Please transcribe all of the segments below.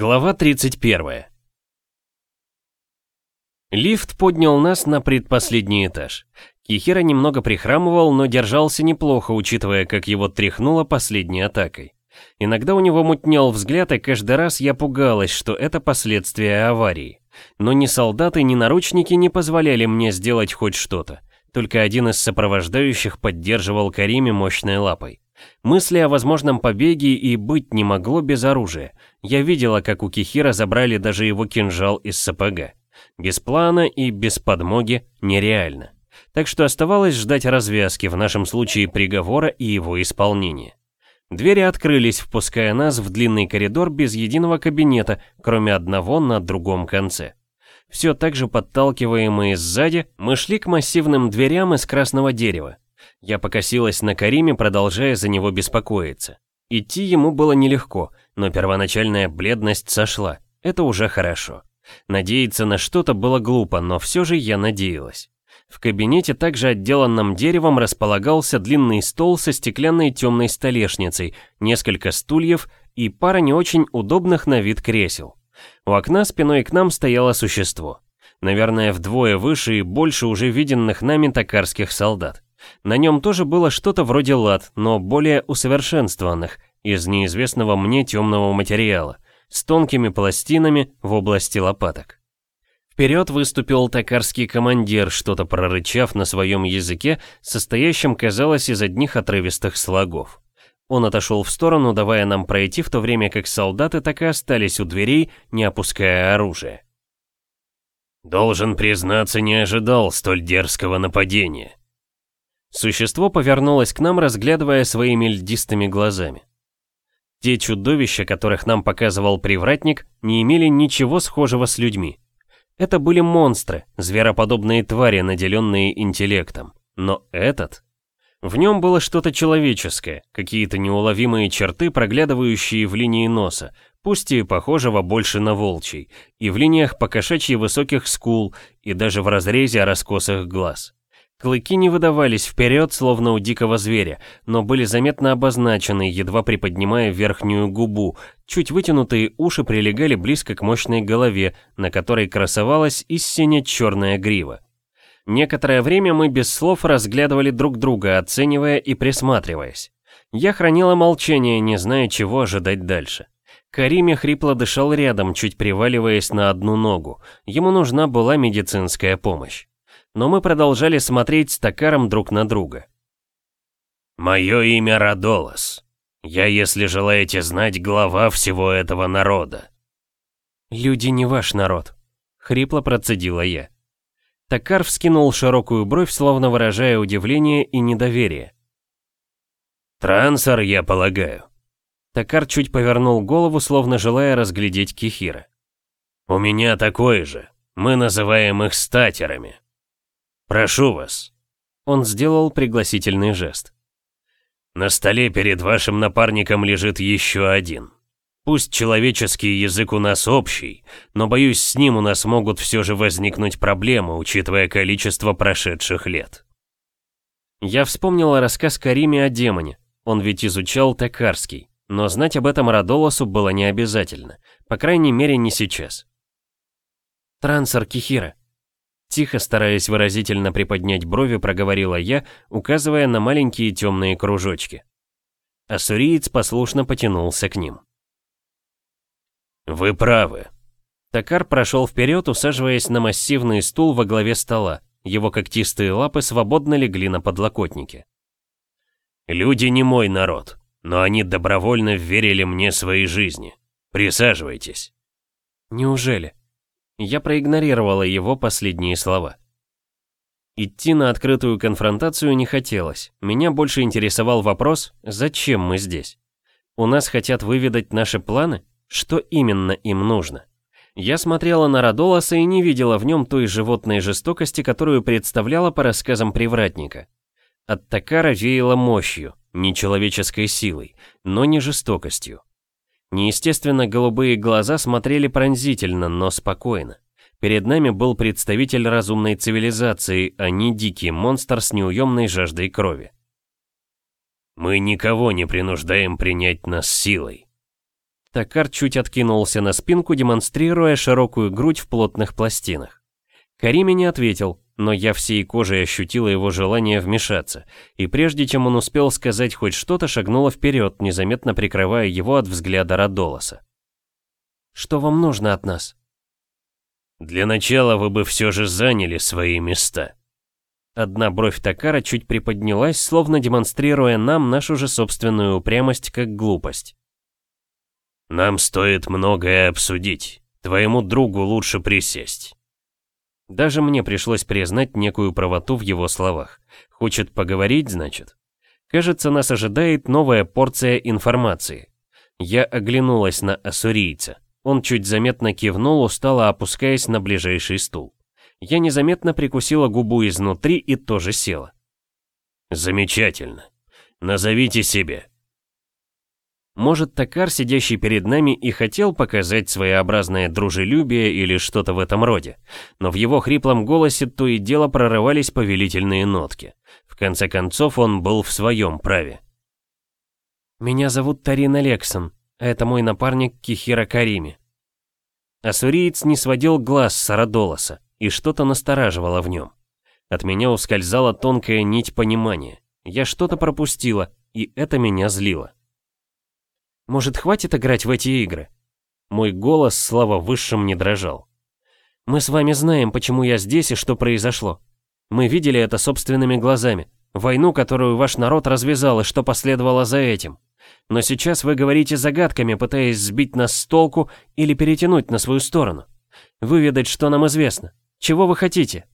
Глава 31. Лифт поднял нас на предпоследний этаж. Кихира немного прихрамывал, но держался неплохо, учитывая, как его тряхнуло последней атакой. Иногда у него мутнел взгляд, и каждый раз я пугалась, что это последствия аварии. Но ни солдаты, ни наручники не позволяли мне сделать хоть что-то. Только один из сопровождающих поддерживал Кариме мощной лапой. Мысли о возможном побеге и быть не могло без оружия. Я видела, как у Кихира забрали даже его кинжал из СПГ. Без плана и без подмоги нереально. Так что оставалось ждать развязки, в нашем случае приговора и его исполнения. Двери открылись, впуская нас в длинный коридор без единого кабинета, кроме одного на другом конце. Все так же подталкиваемые сзади, мы шли к массивным дверям из красного дерева. Я покосилась на Кариме, продолжая за него беспокоиться. Идти ему было нелегко, но первоначальная бледность сошла. Это уже хорошо. Надеяться на что-то было глупо, но все же я надеялась. В кабинете, также отделанном деревом, располагался длинный стол со стеклянной темной столешницей, несколько стульев и пара не очень удобных на вид кресел. У окна спиной к нам стояло существо. Наверное, вдвое выше и больше уже виденных нами токарских солдат. На нем тоже было что-то вроде лад, но более усовершенствованных, из неизвестного мне темного материала, с тонкими пластинами в области лопаток. Вперед выступил токарский командир, что-то прорычав на своем языке, состоящем, казалось, из одних отрывистых слогов. Он отошел в сторону, давая нам пройти, в то время как солдаты так и остались у дверей, не опуская оружие. «Должен признаться, не ожидал столь дерзкого нападения», Существо повернулось к нам, разглядывая своими льдистыми глазами. Те чудовища, которых нам показывал привратник, не имели ничего схожего с людьми. Это были монстры, звероподобные твари, наделенные интеллектом. Но этот... В нем было что-то человеческое, какие-то неуловимые черты, проглядывающие в линии носа, пусть и похожего больше на волчий, и в линиях покошачьи высоких скул, и даже в разрезе раскосых глаз. Клыки не выдавались вперед, словно у дикого зверя, но были заметно обозначены, едва приподнимая верхнюю губу. Чуть вытянутые уши прилегали близко к мощной голове, на которой красовалась истинно черная грива. Некоторое время мы без слов разглядывали друг друга, оценивая и присматриваясь. Я хранила молчание, не зная, чего ожидать дальше. Кариме хрипло дышал рядом, чуть приваливаясь на одну ногу. Ему нужна была медицинская помощь но мы продолжали смотреть с Токаром друг на друга. «Мое имя Радолос. Я, если желаете знать, глава всего этого народа». «Люди не ваш народ», — хрипло процедила я. Токар вскинул широкую бровь, словно выражая удивление и недоверие. «Трансор, я полагаю». Токар чуть повернул голову, словно желая разглядеть Кихира. «У меня такой же. Мы называем их статерами». «Прошу вас». Он сделал пригласительный жест. «На столе перед вашим напарником лежит еще один. Пусть человеческий язык у нас общий, но, боюсь, с ним у нас могут все же возникнуть проблемы, учитывая количество прошедших лет». Я вспомнила рассказ Кариме о демоне. Он ведь изучал Токарский, но знать об этом Радолосу было не обязательно, по крайней мере не сейчас. «Трансор Кихира», Тихо, стараясь выразительно приподнять брови, проговорила я, указывая на маленькие темные кружочки. Ассуриец послушно потянулся к ним. «Вы правы». Токар прошел вперед, усаживаясь на массивный стул во главе стола. Его когтистые лапы свободно легли на подлокотнике. «Люди не мой народ, но они добровольно верили мне своей жизни. Присаживайтесь». «Неужели?» Я проигнорировала его последние слова. Идти на открытую конфронтацию не хотелось. Меня больше интересовал вопрос, зачем мы здесь? У нас хотят выведать наши планы? Что именно им нужно? Я смотрела на Радолоса и не видела в нем той животной жестокости, которую представляла по рассказам привратника. От Такара веяло мощью, нечеловеческой силой, но не жестокостью. Неестественно голубые глаза смотрели пронзительно, но спокойно. Перед нами был представитель разумной цивилизации, а не дикий монстр с неуемной жаждой крови. «Мы никого не принуждаем принять нас силой». Токар чуть откинулся на спинку, демонстрируя широкую грудь в плотных пластинах. Кариме не ответил, но я всей кожей ощутила его желание вмешаться, и прежде чем он успел сказать хоть что-то, шагнула вперед, незаметно прикрывая его от взгляда Радолоса. «Что вам нужно от нас?» «Для начала вы бы все же заняли свои места». Одна бровь Такара чуть приподнялась, словно демонстрируя нам нашу же собственную упрямость как глупость. Нам стоит многое обсудить. Твоему другу лучше присесть. Даже мне пришлось признать некую правоту в его словах. Хочет поговорить, значит? Кажется, нас ожидает новая порция информации. Я оглянулась на ассурийца. Он чуть заметно кивнул, устало опускаясь на ближайший стул. Я незаметно прикусила губу изнутри и тоже села. «Замечательно. Назовите себе. Может, Токар, сидящий перед нами, и хотел показать своеобразное дружелюбие или что-то в этом роде, но в его хриплом голосе то и дело прорывались повелительные нотки. В конце концов, он был в своем праве. «Меня зовут Тарин Алексон, это мой напарник Кихира Карими». Ассуриец не сводил глаз с Арадолоса, и что-то настораживало в нем. От меня ускользала тонкая нить понимания. Я что-то пропустила, и это меня злило. Может, хватит играть в эти игры? Мой голос, слава высшим, не дрожал. Мы с вами знаем, почему я здесь и что произошло. Мы видели это собственными глазами. Войну, которую ваш народ развязал, и что последовало за этим. Но сейчас вы говорите загадками, пытаясь сбить нас с толку или перетянуть на свою сторону. Выведать, что нам известно. Чего вы хотите?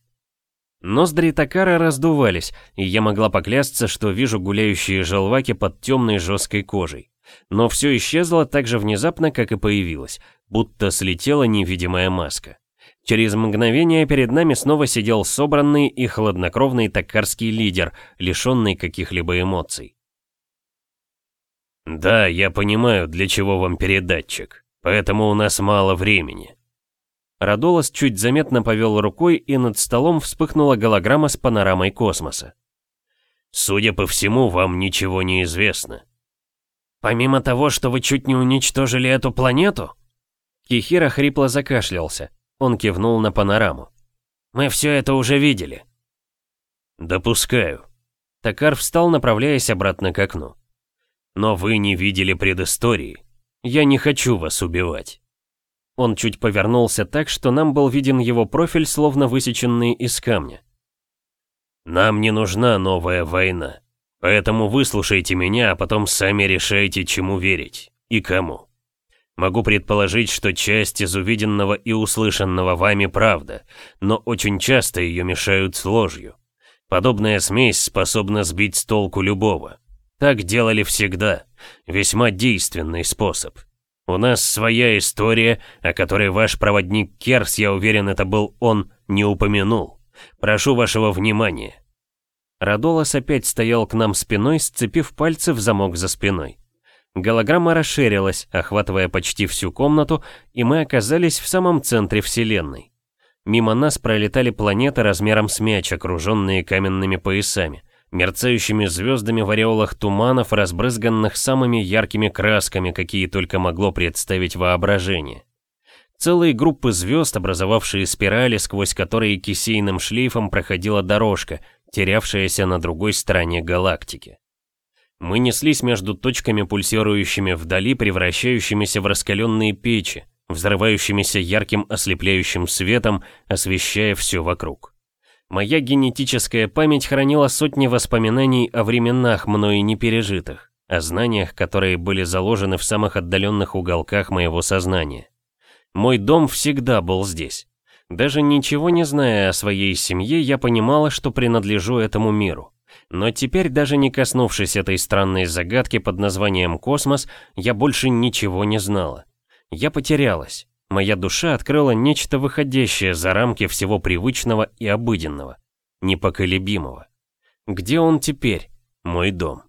Ноздри Такара раздувались, и я могла поклясться, что вижу гуляющие желваки под темной жесткой кожей. Но все исчезло так же внезапно, как и появилось, будто слетела невидимая маска. Через мгновение перед нами снова сидел собранный и хладнокровный такарский лидер, лишенный каких-либо эмоций. «Да, я понимаю, для чего вам передатчик, поэтому у нас мало времени». Радолос чуть заметно повел рукой, и над столом вспыхнула голограмма с панорамой космоса. «Судя по всему, вам ничего не известно. «Помимо того, что вы чуть не уничтожили эту планету?» Кихира хрипло закашлялся. Он кивнул на панораму. «Мы все это уже видели». «Допускаю». Токар встал, направляясь обратно к окну. «Но вы не видели предыстории. Я не хочу вас убивать». Он чуть повернулся так, что нам был виден его профиль, словно высеченный из камня. «Нам не нужна новая война. Поэтому выслушайте меня, а потом сами решайте, чему верить и кому. Могу предположить, что часть из увиденного и услышанного вами правда, но очень часто ее мешают с ложью. Подобная смесь способна сбить с толку любого. Так делали всегда. Весьма действенный способ. У нас своя история, о которой ваш проводник Керс, я уверен, это был он, не упомянул. Прошу вашего внимания. Радолос опять стоял к нам спиной, сцепив пальцы в замок за спиной. Голограмма расширилась, охватывая почти всю комнату, и мы оказались в самом центре Вселенной. Мимо нас пролетали планеты размером с мяч, окруженные каменными поясами, мерцающими звездами в ореолах туманов, разбрызганных самыми яркими красками, какие только могло представить воображение. Целые группы звезд, образовавшие спирали, сквозь которые кисейным шлейфом проходила дорожка, терявшаяся на другой стороне галактики. Мы неслись между точками, пульсирующими вдали, превращающимися в раскаленные печи, взрывающимися ярким ослепляющим светом, освещая все вокруг. Моя генетическая память хранила сотни воспоминаний о временах, мною не пережитых, о знаниях, которые были заложены в самых отдаленных уголках моего сознания. Мой дом всегда был здесь. Даже ничего не зная о своей семье, я понимала, что принадлежу этому миру. Но теперь, даже не коснувшись этой странной загадки под названием «Космос», я больше ничего не знала. Я потерялась. Моя душа открыла нечто выходящее за рамки всего привычного и обыденного, непоколебимого. Где он теперь, мой дом?